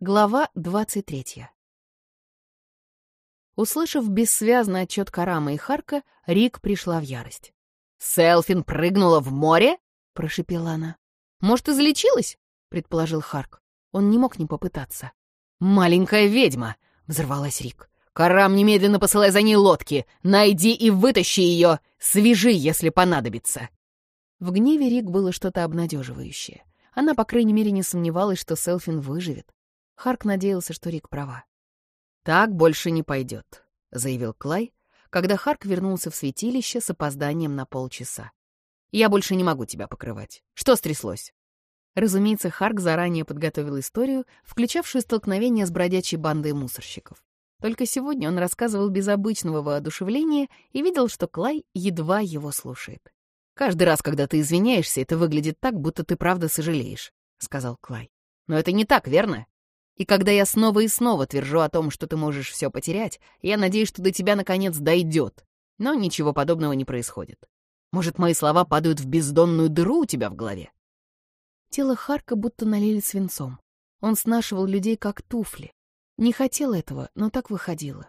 Глава 23. Услышав бессвязный отчет Карама и Харка, Рик пришла в ярость. «Селфин прыгнула в море?» — прошипела она. «Может, излечилась?» — предположил Харк. Он не мог не попытаться. «Маленькая ведьма!» — взорвалась Рик. «Карам, немедленно посылай за ней лодки! Найди и вытащи ее! Свяжи, если понадобится!» В гневе Рик было что-то обнадеживающее. Она, по крайней мере, не сомневалась, что Селфин выживет. Харк надеялся, что Рик права. «Так больше не пойдет», — заявил Клай, когда Харк вернулся в святилище с опозданием на полчаса. «Я больше не могу тебя покрывать. Что стряслось?» Разумеется, Харк заранее подготовил историю, включавшую столкновение с бродячей бандой мусорщиков. Только сегодня он рассказывал без обычного воодушевления и видел, что Клай едва его слушает. «Каждый раз, когда ты извиняешься, это выглядит так, будто ты правда сожалеешь», — сказал Клай. «Но это не так, верно? И когда я снова и снова твержу о том, что ты можешь все потерять, я надеюсь, что до тебя наконец дойдет. Но ничего подобного не происходит. Может, мои слова падают в бездонную дыру у тебя в голове? Тело Харка будто налили свинцом. Он снашивал людей как туфли. Не хотел этого, но так выходило.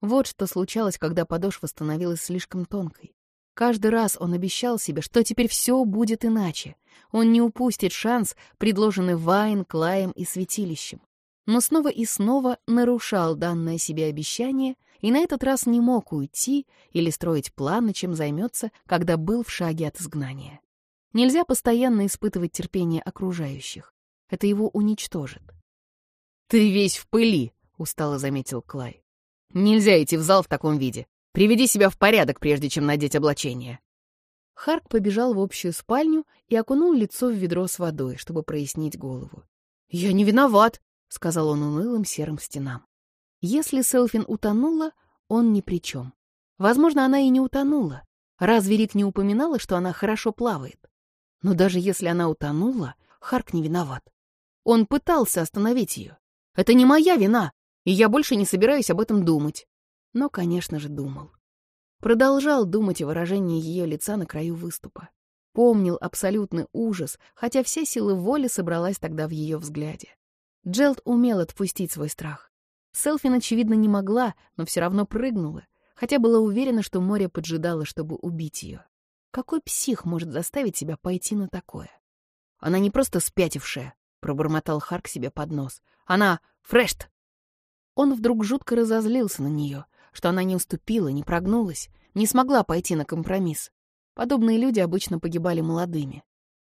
Вот что случалось, когда подошва становилась слишком тонкой. Каждый раз он обещал себе, что теперь все будет иначе. Он не упустит шанс, предложенный Вайн, Клаем и Святилищем но снова и снова нарушал данное себе обещание и на этот раз не мог уйти или строить планы, чем займется, когда был в шаге от изгнания. Нельзя постоянно испытывать терпение окружающих. Это его уничтожит. «Ты весь в пыли», — устало заметил Клай. «Нельзя идти в зал в таком виде. Приведи себя в порядок, прежде чем надеть облачение». Харк побежал в общую спальню и окунул лицо в ведро с водой, чтобы прояснить голову. «Я не виноват», — сказал он унылым серым стенам. Если Селфин утонула, он ни при чем. Возможно, она и не утонула. Разве Рик не упоминала, что она хорошо плавает? Но даже если она утонула, Харк не виноват. Он пытался остановить ее. Это не моя вина, и я больше не собираюсь об этом думать. Но, конечно же, думал. Продолжал думать о выражении ее лица на краю выступа. Помнил абсолютный ужас, хотя вся сила воли собралась тогда в ее взгляде. Джелд умел отпустить свой страх. Селфин, очевидно, не могла, но все равно прыгнула, хотя была уверена, что море поджидало, чтобы убить ее. Какой псих может заставить себя пойти на такое? Она не просто спятившая, — пробормотал Харк себе под нос. Она фрешт! Он вдруг жутко разозлился на нее, что она не уступила, не прогнулась, не смогла пойти на компромисс. Подобные люди обычно погибали молодыми.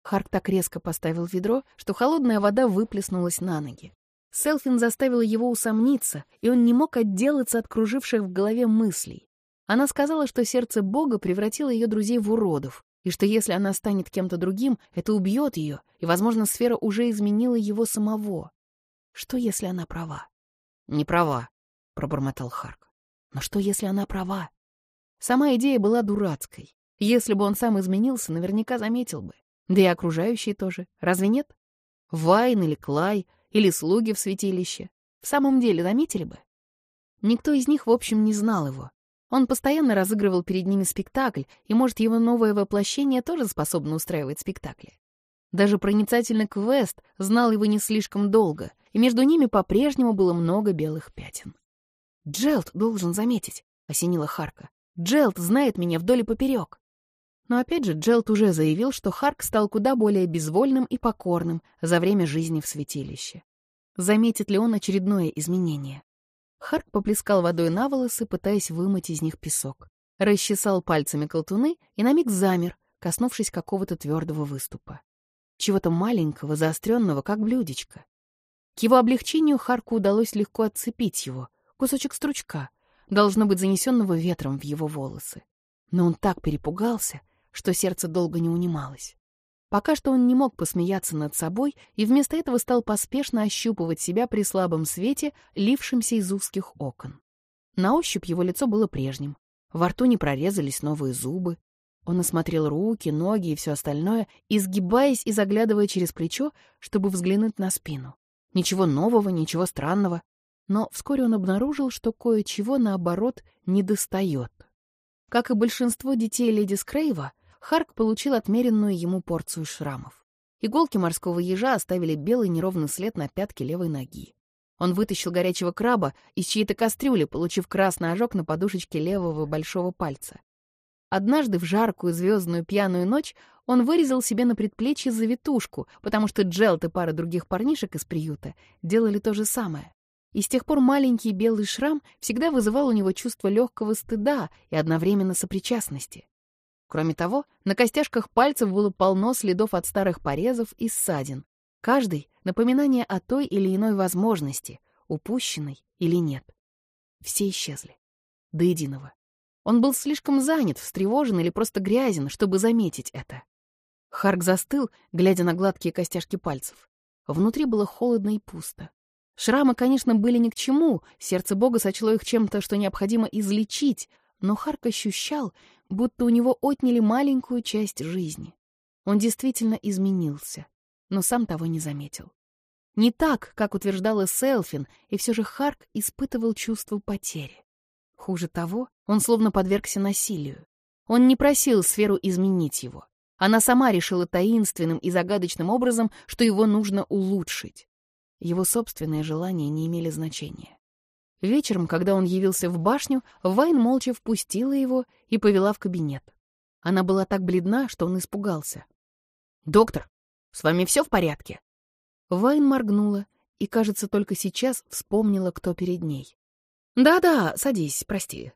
Харк так резко поставил ведро, что холодная вода выплеснулась на ноги. Селфин заставила его усомниться, и он не мог отделаться от круживших в голове мыслей. Она сказала, что сердце Бога превратило ее друзей в уродов, и что если она станет кем-то другим, это убьет ее, и, возможно, сфера уже изменила его самого. Что, если она права? «Не права», — пробормотал Харк. «Но что, если она права?» Сама идея была дурацкой. Если бы он сам изменился, наверняка заметил бы. Да и окружающие тоже. Разве нет? Вайн или Клай, или слуги в святилище. В самом деле, заметили бы? Никто из них, в общем, не знал его. Он постоянно разыгрывал перед ними спектакль, и, может, его новое воплощение тоже способно устраивать спектакли. Даже проницательный Квест знал его не слишком долго, и между ними по-прежнему было много белых пятен. «Джелт должен заметить», — осенила Харка. «Джелт знает меня вдоль и поперек. Но опять же, Джелт уже заявил, что Харк стал куда более безвольным и покорным за время жизни в святилище. Заметит ли он очередное изменение? Харк поплескал водой на волосы, пытаясь вымыть из них песок. Расчесал пальцами колтуны и на миг замер, коснувшись какого-то твердого выступа. Чего-то маленького, заостренного, как блюдечко. К его облегчению Харку удалось легко отцепить его, кусочек стручка, должно быть занесенного ветром в его волосы. Но он так перепугался, что сердце долго не унималось. Пока что он не мог посмеяться над собой и вместо этого стал поспешно ощупывать себя при слабом свете, лившемся из узких окон. На ощупь его лицо было прежним. Во рту не прорезались новые зубы. Он осмотрел руки, ноги и все остальное, изгибаясь и заглядывая через плечо, чтобы взглянуть на спину. Ничего нового, ничего странного. Но вскоре он обнаружил, что кое-чего, наоборот, недостает. Как и большинство детей леди Скрейва, Харк получил отмеренную ему порцию шрамов. Иголки морского ежа оставили белый неровный след на пятке левой ноги. Он вытащил горячего краба из чьей-то кастрюли, получив красный ожог на подушечке левого большого пальца. Однажды в жаркую звездную пьяную ночь он вырезал себе на предплечье завитушку, потому что Джелт и пара других парнишек из приюта делали то же самое. И с тех пор маленький белый шрам всегда вызывал у него чувство легкого стыда и одновременно сопричастности. Кроме того, на костяшках пальцев было полно следов от старых порезов и ссадин. Каждый — напоминание о той или иной возможности, упущенной или нет. Все исчезли. До единого. Он был слишком занят, встревожен или просто грязен, чтобы заметить это. Харк застыл, глядя на гладкие костяшки пальцев. Внутри было холодно и пусто. Шрамы, конечно, были ни к чему, сердце Бога сочло их чем-то, что необходимо излечить, но Харк ощущал, будто у него отняли маленькую часть жизни. Он действительно изменился, но сам того не заметил. Не так, как утверждала Селфин, и все же Харк испытывал чувство потери. Хуже того, он словно подвергся насилию. Он не просил сферу изменить его. Она сама решила таинственным и загадочным образом, что его нужно улучшить. Его собственные желания не имели значения. Вечером, когда он явился в башню, Вайн молча впустила его и повела в кабинет. Она была так бледна, что он испугался. «Доктор, с вами все в порядке?» Вайн моргнула и, кажется, только сейчас вспомнила, кто перед ней. «Да-да, садись, прости».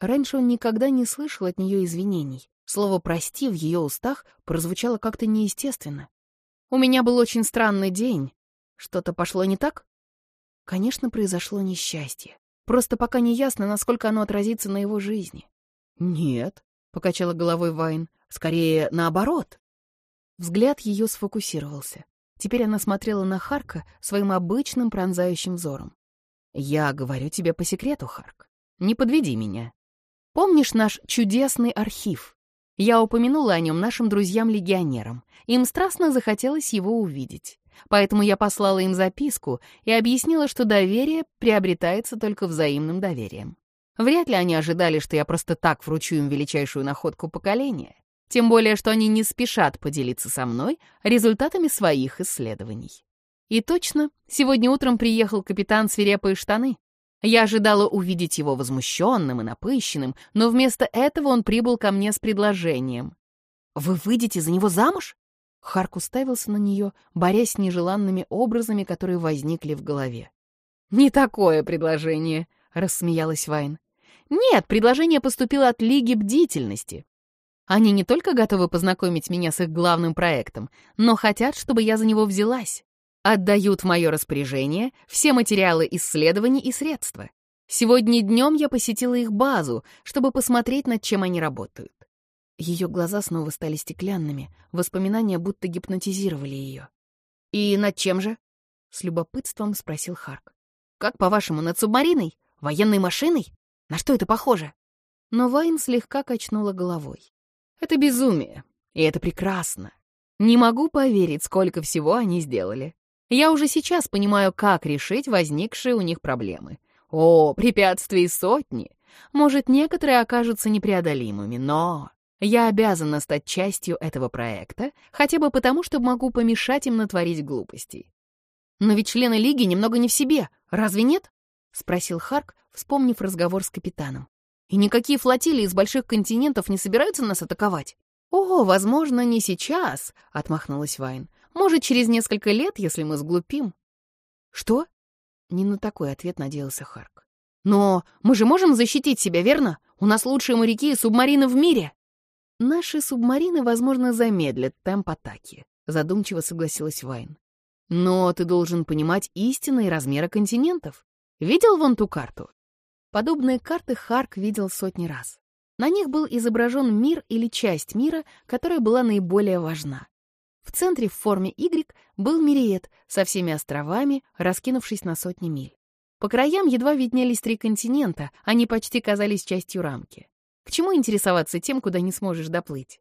Раньше он никогда не слышал от нее извинений. Слово «прости» в ее устах прозвучало как-то неестественно. «У меня был очень странный день. Что-то пошло не так?» Конечно, произошло несчастье. Просто пока не ясно, насколько оно отразится на его жизни. «Нет», — покачала головой Вайн, — «скорее наоборот». Взгляд ее сфокусировался. Теперь она смотрела на Харка своим обычным пронзающим взором. Я говорю тебе по секрету, Харк. Не подведи меня. Помнишь наш чудесный архив? Я упомянула о нем нашим друзьям-легионерам. Им страстно захотелось его увидеть. Поэтому я послала им записку и объяснила, что доверие приобретается только взаимным доверием. Вряд ли они ожидали, что я просто так вручу им величайшую находку поколения. Тем более, что они не спешат поделиться со мной результатами своих исследований. И точно, сегодня утром приехал капитан Свирепые штаны. Я ожидала увидеть его возмущенным и напыщенным, но вместо этого он прибыл ко мне с предложением. «Вы выйдете за него замуж?» Харк уставился на нее, борясь с нежеланными образами, которые возникли в голове. «Не такое предложение», — рассмеялась Вайн. «Нет, предложение поступило от Лиги Бдительности. Они не только готовы познакомить меня с их главным проектом, но хотят, чтобы я за него взялась отдают в мое распоряжение все материалы исследований и средства. Сегодня днем я посетила их базу, чтобы посмотреть, над чем они работают. Ее глаза снова стали стеклянными, воспоминания будто гипнотизировали ее. «И над чем же?» — с любопытством спросил Харк. «Как, по-вашему, над субмариной? Военной машиной? На что это похоже?» Но Вайн слегка качнула головой. «Это безумие, и это прекрасно. Не могу поверить, сколько всего они сделали. Я уже сейчас понимаю, как решить возникшие у них проблемы. О, препятствий сотни. Может, некоторые окажутся непреодолимыми, но я обязана стать частью этого проекта, хотя бы потому, что могу помешать им натворить глупостей. Но ведь члены Лиги немного не в себе, разве нет? — спросил Харк, вспомнив разговор с капитаном. «И никакие флотилии из больших континентов не собираются нас атаковать?» «О, возможно, не сейчас», — отмахнулась Вайн. Может, через несколько лет, если мы сглупим. Что? Не на такой ответ надеялся Харк. Но мы же можем защитить себя, верно? У нас лучшие моряки и субмарины в мире. Наши субмарины, возможно, замедлят темп атаки, задумчиво согласилась Вайн. Но ты должен понимать истинные размеры континентов. Видел вон ту карту? Подобные карты Харк видел сотни раз. На них был изображен мир или часть мира, которая была наиболее важна. В центре в форме Y был Мириет со всеми островами, раскинувшись на сотни миль. По краям едва виднелись три континента, они почти казались частью рамки. К чему интересоваться тем, куда не сможешь доплыть?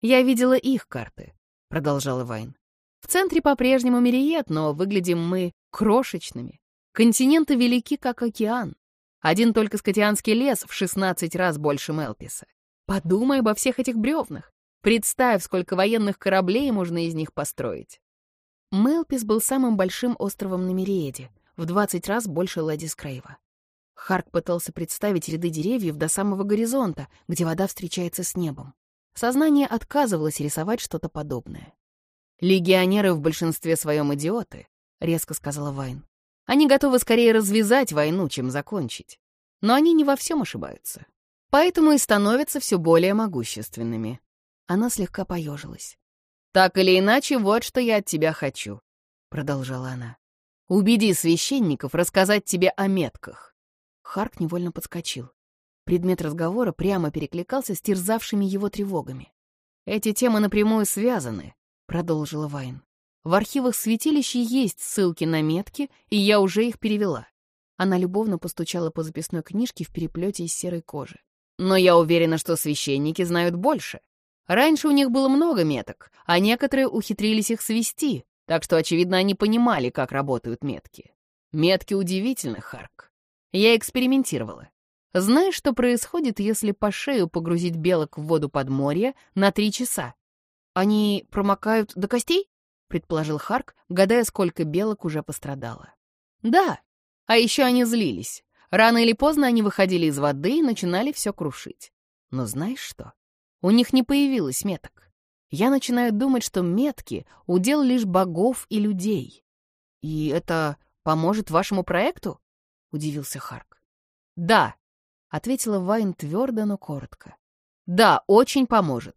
«Я видела их карты», — продолжала Вайн. «В центре по-прежнему Мириет, но выглядим мы крошечными. Континенты велики, как океан. Один только скотианский лес в 16 раз больше Мелписа. Подумай обо всех этих бревнах. Представь, сколько военных кораблей можно из них построить. Мелпис был самым большим островом на Мириеде. в двадцать раз больше Ладискрейва. Харк пытался представить ряды деревьев до самого горизонта, где вода встречается с небом. Сознание отказывалось рисовать что-то подобное. «Легионеры в большинстве своем идиоты», — резко сказала Вайн. «Они готовы скорее развязать войну, чем закончить. Но они не во всем ошибаются. Поэтому и становятся все более могущественными». Она слегка поежилась. «Так или иначе, вот что я от тебя хочу», — продолжала она. «Убеди священников рассказать тебе о метках». Харк невольно подскочил. Предмет разговора прямо перекликался с терзавшими его тревогами. «Эти темы напрямую связаны», — продолжила Вайн. «В архивах святилища есть ссылки на метки, и я уже их перевела». Она любовно постучала по записной книжке в переплете из серой кожи. «Но я уверена, что священники знают больше. Раньше у них было много меток, а некоторые ухитрились их свести, так что, очевидно, они понимали, как работают метки. Метки удивительны, Харк. Я экспериментировала. Знаешь, что происходит, если по шею погрузить белок в воду подморья на три часа? Они промокают до костей? предположил Харк, гадая, сколько белок уже пострадало. Да, а еще они злились. Рано или поздно они выходили из воды и начинали все крушить. Но знаешь что? У них не появилось меток. Я начинаю думать, что метки — удел лишь богов и людей. И это поможет вашему проекту? — удивился Харк. «Да», — ответила Вайн твердо, но коротко. «Да, очень поможет.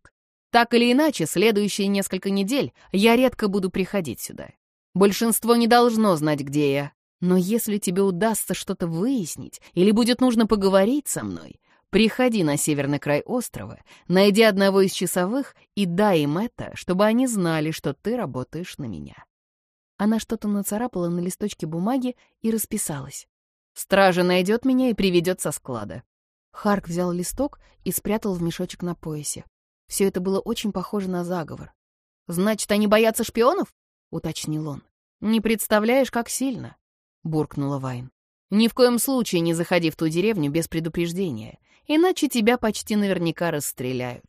Так или иначе, следующие несколько недель я редко буду приходить сюда. Большинство не должно знать, где я. Но если тебе удастся что-то выяснить или будет нужно поговорить со мной, Приходи на северный край острова, найди одного из часовых и дай им это, чтобы они знали, что ты работаешь на меня». Она что-то нацарапала на листочке бумаги и расписалась. «Стража найдет меня и приведет со склада». Харк взял листок и спрятал в мешочек на поясе. Все это было очень похоже на заговор. «Значит, они боятся шпионов?» — уточнил он. «Не представляешь, как сильно», — буркнула Вайн. «Ни в коем случае не заходи в ту деревню без предупреждения иначе тебя почти наверняка расстреляют.